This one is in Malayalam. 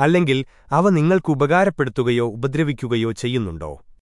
അല്ലെങ്കിൽ അവ നിങ്ങൾക്ക് ഉപകാരപ്പെടുത്തുകയോ ഉപദ്രവിക്കുകയോ ചെയ്യുന്നുണ്ടോ?